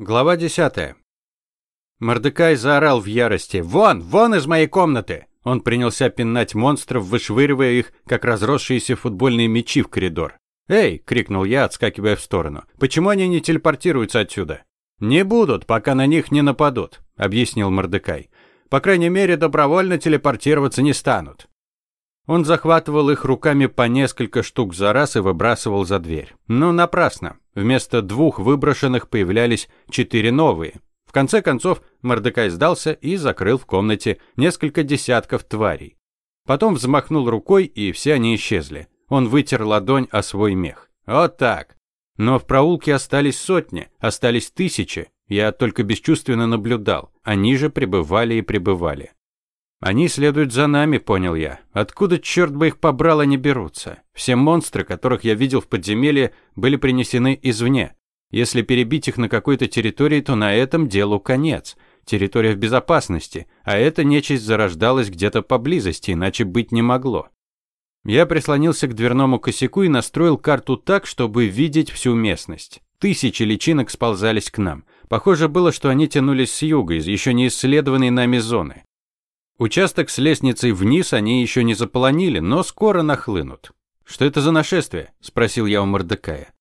Глава 10. Мордекай заорал в ярости. «Вон! Вон из моей комнаты!» Он принялся пинать монстров, вышвыривая их, как разросшиеся футбольные мячи в коридор. «Эй!» – крикнул я, отскакивая в сторону. «Почему они не телепортируются отсюда?» «Не будут, пока на них не нападут», – объяснил Мордекай. «По крайней мере, добровольно телепортироваться не станут». Он захватывал их руками по несколько штук за раз и выбрасывал за дверь. Но напрасно. Вместо двух выброшенных появлялись четыре новые. В конце концов, Мордекай сдался и закрыл в комнате несколько десятков тварей. Потом взмахнул рукой, и все они исчезли. Он вытер ладонь о свой мех. Вот так. Но в проулке остались сотни, остались тысячи. Я только бесчувственно наблюдал. Они же пребывали и пребывали. Они следуют за нами, понял я. Откуда, черт бы их побрал, они берутся? Все монстры, которых я видел в подземелье, были принесены извне. Если перебить их на какой-то территории, то на этом делу конец. Территория в безопасности, а эта нечисть зарождалась где-то поблизости, иначе быть не могло. Я прислонился к дверному косяку и настроил карту так, чтобы видеть всю местность. Тысячи личинок сползались к нам. Похоже было, что они тянулись с юга, из еще не исследованной нами зоны. Участок с лестницей вниз они еще не заполонили, но скоро нахлынут. «Что это за нашествие?» – спросил я у Мордекая.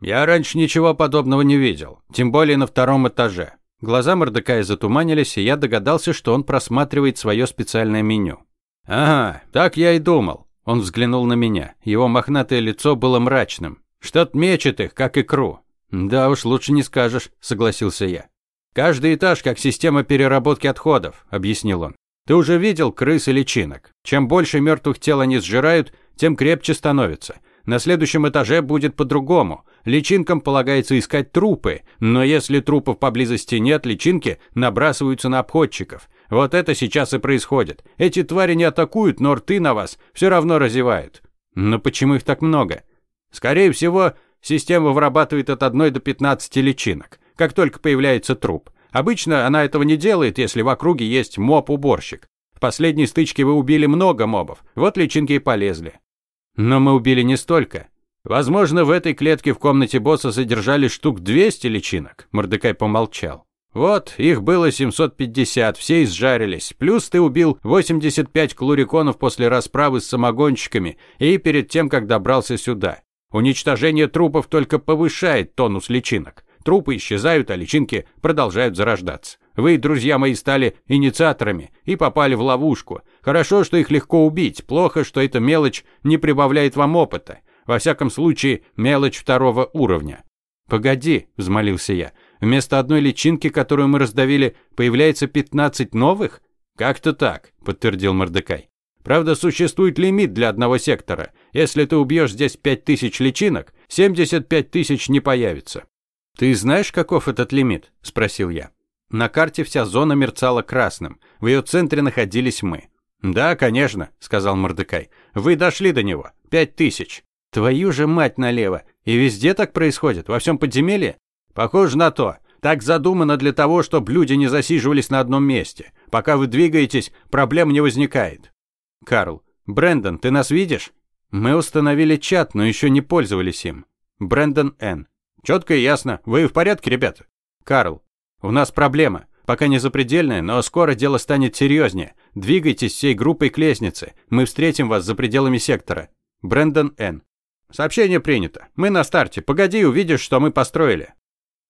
«Я раньше ничего подобного не видел, тем более на втором этаже». Глаза Мордекая затуманились, и я догадался, что он просматривает свое специальное меню. «Ага, так я и думал». Он взглянул на меня. Его мохнатое лицо было мрачным. «Что-то мечет их, как икру». «Да уж, лучше не скажешь», – согласился я. «Каждый этаж как система переработки отходов», – объяснил он. Ты уже видел крыс и личинок. Чем больше мертвых тел они сжирают, тем крепче становятся. На следующем этаже будет по-другому. Личинкам полагается искать трупы, но если трупов поблизости нет, личинки набрасываются на обходчиков. Вот это сейчас и происходит. Эти твари не атакуют, но рты на вас все равно разевают. Но почему их так много? Скорее всего, система вырабатывает от 1 до 15 личинок, как только появляется труп. Обычно она этого не делает, если в округе есть моб-уборщик. В последней стычке вы убили много мобов, вот личинки и полезли. Но мы убили не столько. Возможно, в этой клетке в комнате босса содержали штук 200 личинок. Мордекай помолчал. Вот, их было 750, все изжарились. Плюс ты убил 85 клуриконов после расправы с самогонщиками и перед тем, как добрался сюда. Уничтожение трупов только повышает тонус личинок. Трупы исчезают, а личинки продолжают зарождаться. Вы, друзья мои, стали инициаторами и попали в ловушку. Хорошо, что их легко убить, плохо, что эта мелочь не прибавляет вам опыта. Во всяком случае, мелочь второго уровня. «Погоди», – взмолился я, – «вместо одной личинки, которую мы раздавили, появляется 15 новых?» «Как-то так», – подтвердил Мордекай. «Правда, существует лимит для одного сектора. Если ты убьешь здесь 5000 личинок, 75 тысяч не появится. «Ты знаешь, каков этот лимит?» – спросил я. На карте вся зона мерцала красным. В ее центре находились мы. «Да, конечно», – сказал Мордекай. «Вы дошли до него. Пять тысяч». «Твою же мать налево! И везде так происходит? Во всем подземелье?» «Похоже на то. Так задумано для того, чтобы люди не засиживались на одном месте. Пока вы двигаетесь, проблем не возникает». «Карл, Брэндон, ты нас видишь?» «Мы установили чат, но еще не пользовались им». Брэндон Н. Четко и ясно. Вы в порядке, ребята? Карл, у нас проблема. Пока не запредельная, но скоро дело станет серьезнее. Двигайтесь всей группой к лестнице. Мы встретим вас за пределами сектора. Брэндон Н. Сообщение принято. Мы на старте. Погоди, увидишь, что мы построили.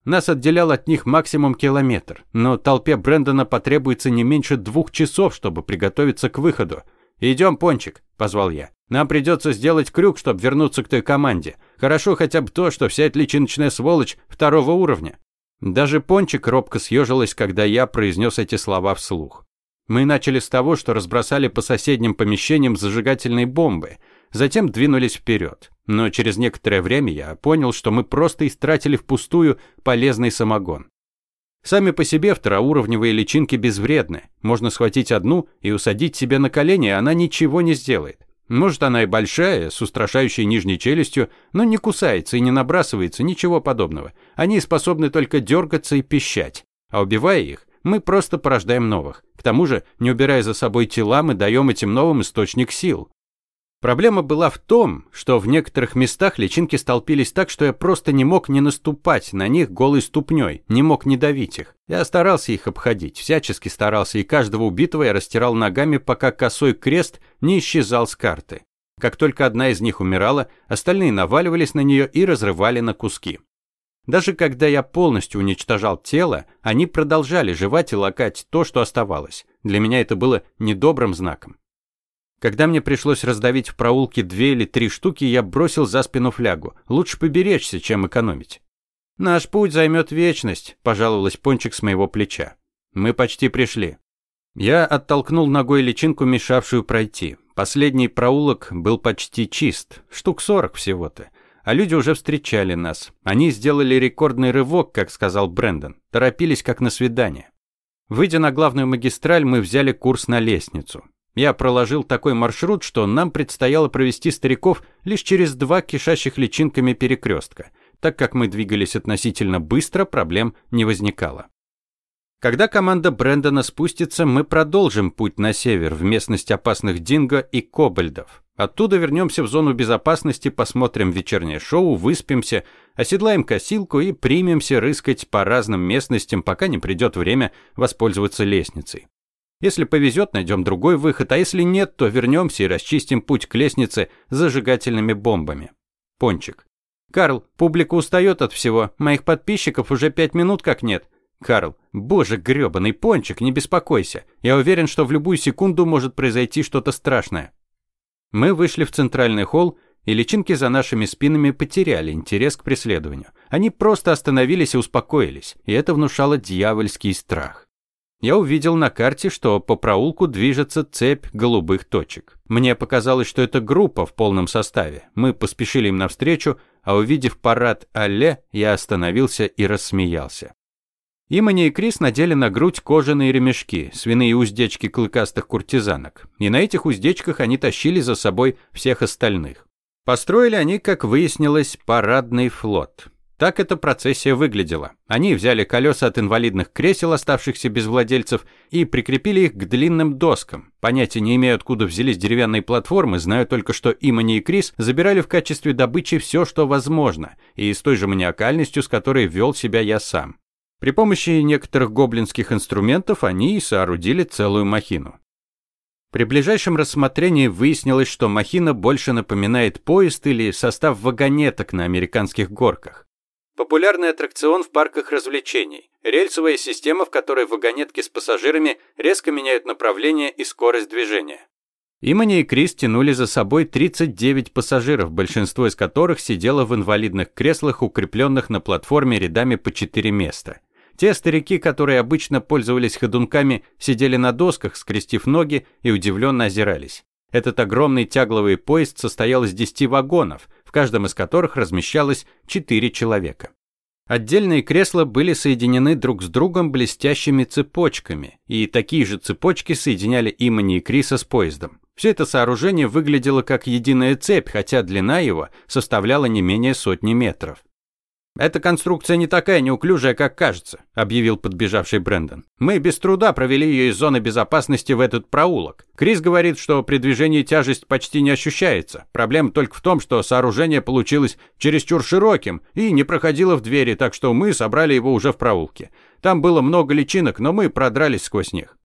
Нас отделял от них максимум километр, но толпе Брэндона потребуется не меньше двух часов, чтобы приготовиться к выходу. «Идем, Пончик», – позвал я. «Нам придется сделать крюк, чтобы вернуться к той команде. Хорошо хотя бы то, что вся эта личиночная сволочь второго уровня». Даже Пончик робко съежилась, когда я произнес эти слова вслух. Мы начали с того, что разбросали по соседним помещениям зажигательные бомбы, затем двинулись вперед. Но через некоторое время я понял, что мы просто истратили впустую полезный самогон. Сами по себе второуровневые личинки безвредны. Можно схватить одну и усадить себе на колени, она ничего не сделает. Может, она и большая, с устрашающей нижней челюстью, но не кусается и не набрасывается, ничего подобного. Они способны только дергаться и пищать. А убивая их, мы просто порождаем новых. К тому же, не убирая за собой тела, мы даем этим новым источник сил. Проблема была в том, что в некоторых местах личинки столпились так, что я просто не мог не наступать на них голой ступней, не мог не давить их. Я старался их обходить, всячески старался, и каждого убитого я растирал ногами, пока косой крест не исчезал с карты. Как только одна из них умирала, остальные наваливались на нее и разрывали на куски. Даже когда я полностью уничтожал тело, они продолжали жевать и лакать то, что оставалось. Для меня это было недобрым знаком. Когда мне пришлось раздавить в проулке две или три штуки, я бросил за спину флягу. Лучше поберечься, чем экономить. «Наш путь займет вечность», – пожаловалась Пончик с моего плеча. «Мы почти пришли». Я оттолкнул ногой личинку, мешавшую пройти. Последний проулок был почти чист, штук сорок всего-то. А люди уже встречали нас. Они сделали рекордный рывок, как сказал Брэндон. Торопились, как на свидание. Выйдя на главную магистраль, мы взяли курс на лестницу. Я проложил такой маршрут, что нам предстояло провести стариков лишь через два кишащих личинками перекрестка. Так как мы двигались относительно быстро, проблем не возникало. Когда команда Брэндона спустится, мы продолжим путь на север, в местность опасных динго и кобальдов. Оттуда вернемся в зону безопасности, посмотрим вечернее шоу, выспимся, оседлаем косилку и примемся рыскать по разным местностям, пока не придет время воспользоваться лестницей. Если повезет, найдем другой выход, а если нет, то вернемся и расчистим путь к лестнице зажигательными бомбами. Пончик. Карл, публика устает от всего. Моих подписчиков уже пять минут как нет. Карл. Боже, грёбаный Пончик, не беспокойся. Я уверен, что в любую секунду может произойти что-то страшное. Мы вышли в центральный холл, и личинки за нашими спинами потеряли интерес к преследованию. Они просто остановились и успокоились, и это внушало дьявольский страх я увидел на карте, что по проулку движется цепь голубых точек. Мне показалось, что это группа в полном составе. Мы поспешили им навстречу, а увидев парад Алле, я остановился и рассмеялся. Имани и Крис надели на грудь кожаные ремешки, свиные уздечки клыкастых куртизанок, и на этих уздечках они тащили за собой всех остальных. Построили они, как выяснилось, парадный флот. Так эта процессия выглядела. Они взяли колеса от инвалидных кресел, оставшихся без владельцев, и прикрепили их к длинным доскам. Понятия не имею, откуда взялись деревянные платформы, знаю только, что Имани и Крис забирали в качестве добычи все, что возможно, и с той же маниакальностью, с которой вел себя я сам. При помощи некоторых гоблинских инструментов они и соорудили целую махину. При ближайшем рассмотрении выяснилось, что махина больше напоминает поезд или состав вагонеток на американских горках. Популярный аттракцион в парках развлечений. Рельсовая система, в которой вагонетки с пассажирами резко меняют направление и скорость движения. Имани и Крис тянули за собой 39 пассажиров, большинство из которых сидело в инвалидных креслах, укрепленных на платформе рядами по 4 места. Те старики, которые обычно пользовались ходунками, сидели на досках, скрестив ноги и удивленно озирались. Этот огромный тягловый поезд состоял из 10 вагонов, в каждом из которых размещалось 4 человека. Отдельные кресла были соединены друг с другом блестящими цепочками, и такие же цепочки соединяли Имани и Криса с поездом. Все это сооружение выглядело как единая цепь, хотя длина его составляла не менее сотни метров. «Эта конструкция не такая неуклюжая, как кажется», – объявил подбежавший Брэндон. «Мы без труда провели ее из зоны безопасности в этот проулок. Крис говорит, что при движении тяжесть почти не ощущается. Проблема только в том, что сооружение получилось чересчур широким и не проходило в двери, так что мы собрали его уже в проулке. Там было много личинок, но мы продрались сквозь них».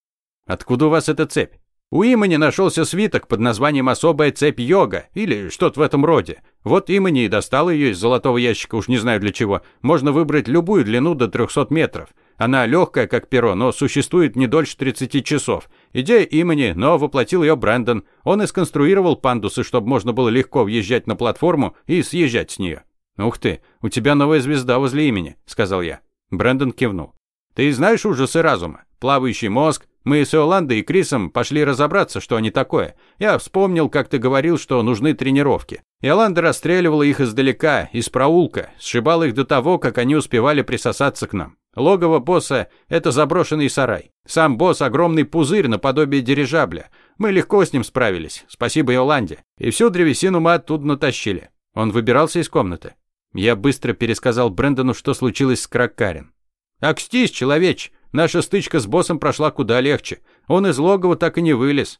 «Откуда у вас эта цепь?» У Имани нашелся свиток под названием «Особая цепь йога» или что-то в этом роде. Вот Имани и достал ее из золотого ящика, уж не знаю для чего. Можно выбрать любую длину до 300 метров. Она легкая, как перо, но существует не дольше 30 часов. Идея Имани, но воплотил ее Брэндон. Он и сконструировал пандусы, чтобы можно было легко въезжать на платформу и съезжать с нее. «Ух ты, у тебя новая звезда возле имени», — сказал я. Брэндон кивнул. «Ты знаешь ужасы разума? Плавающий мозг, мы с Иоландой и Крисом пошли разобраться, что они такое. Я вспомнил, как ты говорил, что нужны тренировки. Иоланда расстреливала их издалека, из проулка, сшибала их до того, как они успевали присосаться к нам. Логово босса – это заброшенный сарай. Сам босс – огромный пузырь наподобие дирижабля. Мы легко с ним справились, спасибо Иоланде. И всю древесину мы оттуда натащили. Он выбирался из комнаты. Я быстро пересказал Брэндону, что случилось с Кракарин. «Акстись, человеч! Наша стычка с боссом прошла куда легче. Он из логова так и не вылез.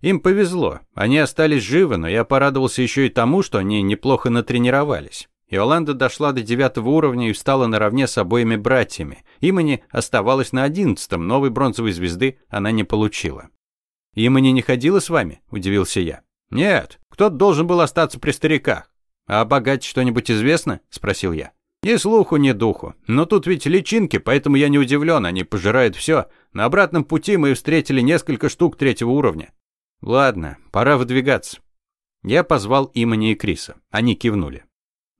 Им повезло. Они остались живы, но я порадовался еще и тому, что они неплохо натренировались. Иоланда дошла до девятого уровня и встала наравне с обоими братьями. Имани оставалась на одиннадцатом, новой бронзовой звезды она не получила. «Имани не ходила с вами?» – удивился я. «Нет, кто-то должен был остаться при стариках». «А о богате что-нибудь известно?» – спросил я. «Ни слуху, ни духу. Но тут ведь личинки, поэтому я не удивлен, они пожирают все. На обратном пути мы встретили несколько штук третьего уровня». «Ладно, пора выдвигаться». Я позвал Имани и Криса. Они кивнули.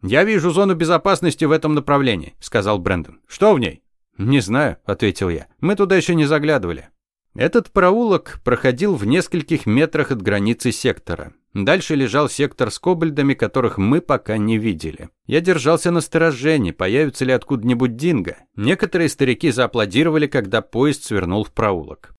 «Я вижу зону безопасности в этом направлении», – сказал Брэндон. «Что в ней?» «Не знаю», – ответил я. «Мы туда еще не заглядывали». Этот проулок проходил в нескольких метрах от границы сектора. Дальше лежал сектор с кобальдами, которых мы пока не видели. Я держался на стороже, не появится ли откуда-нибудь динго. Некоторые старики зааплодировали, когда поезд свернул в проулок.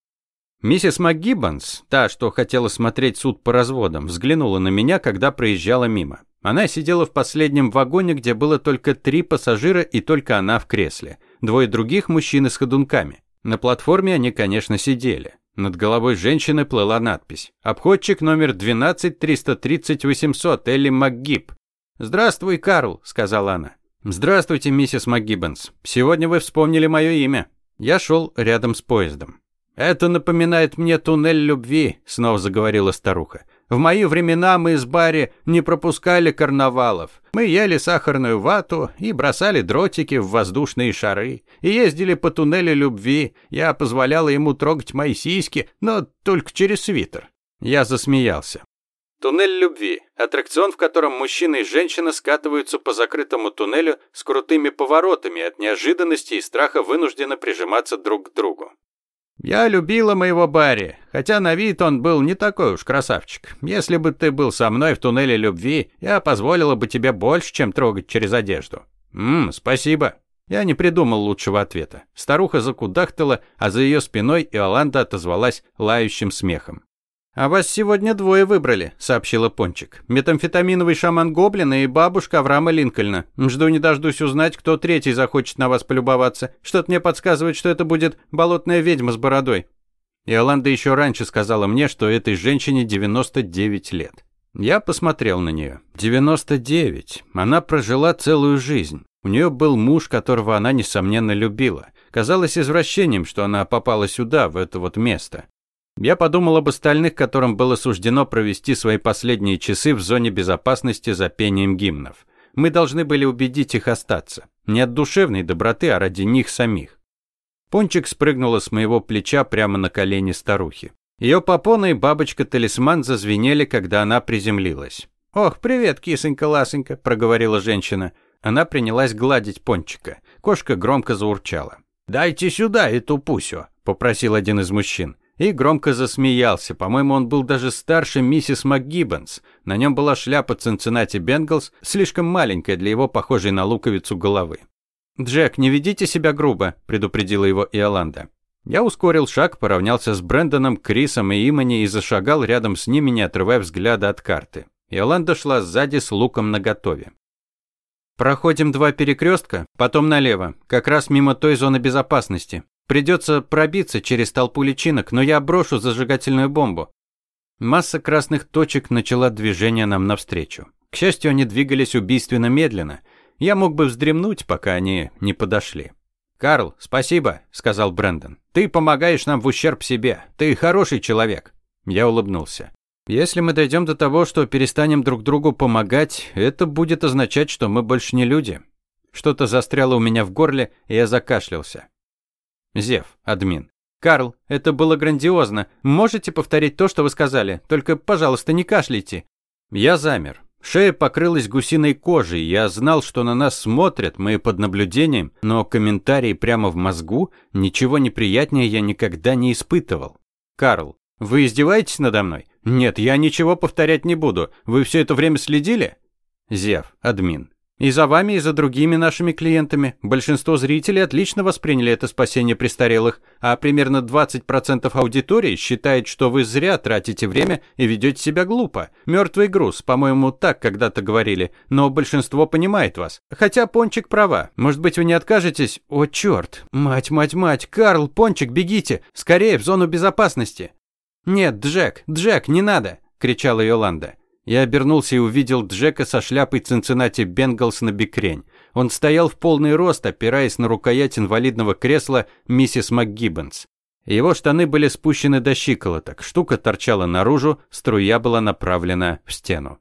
Миссис МакГиббонс, та, что хотела смотреть суд по разводам, взглянула на меня, когда проезжала мимо. Она сидела в последнем вагоне, где было только три пассажира и только она в кресле. Двое других мужчин с ходунками. На платформе они, конечно, сидели. Над головой женщины плыла надпись. «Обходчик номер 12-330-800, Элли МакГиб». «Здравствуй, Карл», — сказала она. «Здравствуйте, миссис МакГиббонс. Сегодня вы вспомнили мое имя». Я шел рядом с поездом. «Это напоминает мне туннель любви», — снова заговорила старуха. В мои времена мы с Барри не пропускали карнавалов. Мы ели сахарную вату и бросали дротики в воздушные шары. И ездили по туннелю любви. Я позволяла ему трогать мои сиськи, но только через свитер. Я засмеялся. Туннель любви – аттракцион, в котором мужчина и женщина скатываются по закрытому туннелю с крутыми поворотами, от неожиданности и страха вынуждены прижиматься друг к другу. Я любила моего Барри, хотя на вид он был не такой уж красавчик. Если бы ты был со мной в туннеле любви, я позволила бы тебе больше, чем трогать через одежду. Мм, спасибо. Я не придумал лучшего ответа. Старуха закудахтала, а за ее спиной Иоланда отозвалась лающим смехом. «А вас сегодня двое выбрали», — сообщила Пончик. «Метамфетаминовый шаман Гоблина и бабушка Авраама Линкольна. Жду не дождусь узнать, кто третий захочет на вас полюбоваться. Что-то мне подсказывает, что это будет болотная ведьма с бородой». Иоланда еще раньше сказала мне, что этой женщине 99 лет. Я посмотрел на нее. 99. Она прожила целую жизнь. У нее был муж, которого она, несомненно, любила. Казалось извращением, что она попала сюда, в это вот место. Я подумал об остальных, которым было суждено провести свои последние часы в зоне безопасности за пением гимнов. Мы должны были убедить их остаться. Не от душевной доброты, а ради них самих. Пончик спрыгнула с моего плеча прямо на колени старухи. Ее попона и бабочка-талисман зазвенели, когда она приземлилась. «Ох, привет, кисонька-ласонька», – проговорила женщина. Она принялась гладить Пончика. Кошка громко заурчала. «Дайте сюда эту пусю», – попросил один из мужчин и громко засмеялся. По-моему, он был даже старше миссис МакГиббонс. На нем была шляпа Цинциннати Бенгалс, слишком маленькая для его похожей на луковицу головы. «Джек, не ведите себя грубо», – предупредила его Иоланда. Я ускорил шаг, поравнялся с Брэндоном, Крисом и Имани и зашагал рядом с ними, не отрывая взгляда от карты. Иоланда шла сзади с луком наготове. «Проходим два перекрестка, потом налево, как раз мимо той зоны безопасности. Придется пробиться через толпу личинок, но я брошу зажигательную бомбу. Масса красных точек начала движение нам навстречу. К счастью, они двигались убийственно медленно. Я мог бы вздремнуть, пока они не подошли. «Карл, спасибо», — сказал Брэндон. «Ты помогаешь нам в ущерб себе. Ты хороший человек». Я улыбнулся. «Если мы дойдем до того, что перестанем друг другу помогать, это будет означать, что мы больше не люди». Что-то застряло у меня в горле, и я закашлялся. Зев, админ. Карл, это было грандиозно. Можете повторить то, что вы сказали? Только, пожалуйста, не кашляйте. Я замер. Шея покрылась гусиной кожей. Я знал, что на нас смотрят, мы под наблюдением, но комментарии прямо в мозгу, ничего неприятнее я никогда не испытывал. Карл, вы издеваетесь надо мной? Нет, я ничего повторять не буду. Вы все это время следили? Зев, админ. И за вами, и за другими нашими клиентами. Большинство зрителей отлично восприняли это спасение престарелых, а примерно 20% аудитории считает, что вы зря тратите время и ведете себя глупо. Мертвый груз, по-моему, так когда-то говорили, но большинство понимает вас. Хотя Пончик права. Может быть, вы не откажетесь? О, черт! Мать, мать, мать! Карл, Пончик, бегите! Скорее, в зону безопасности! «Нет, Джек, Джек, не надо!» – кричала Йоланда. Я обернулся и увидел Джека со шляпой Цинциннати Бенгалс на бикрень. Он стоял в полный рост, опираясь на рукоять инвалидного кресла миссис МакГиббонс. Его штаны были спущены до щиколоток, штука торчала наружу, струя была направлена в стену.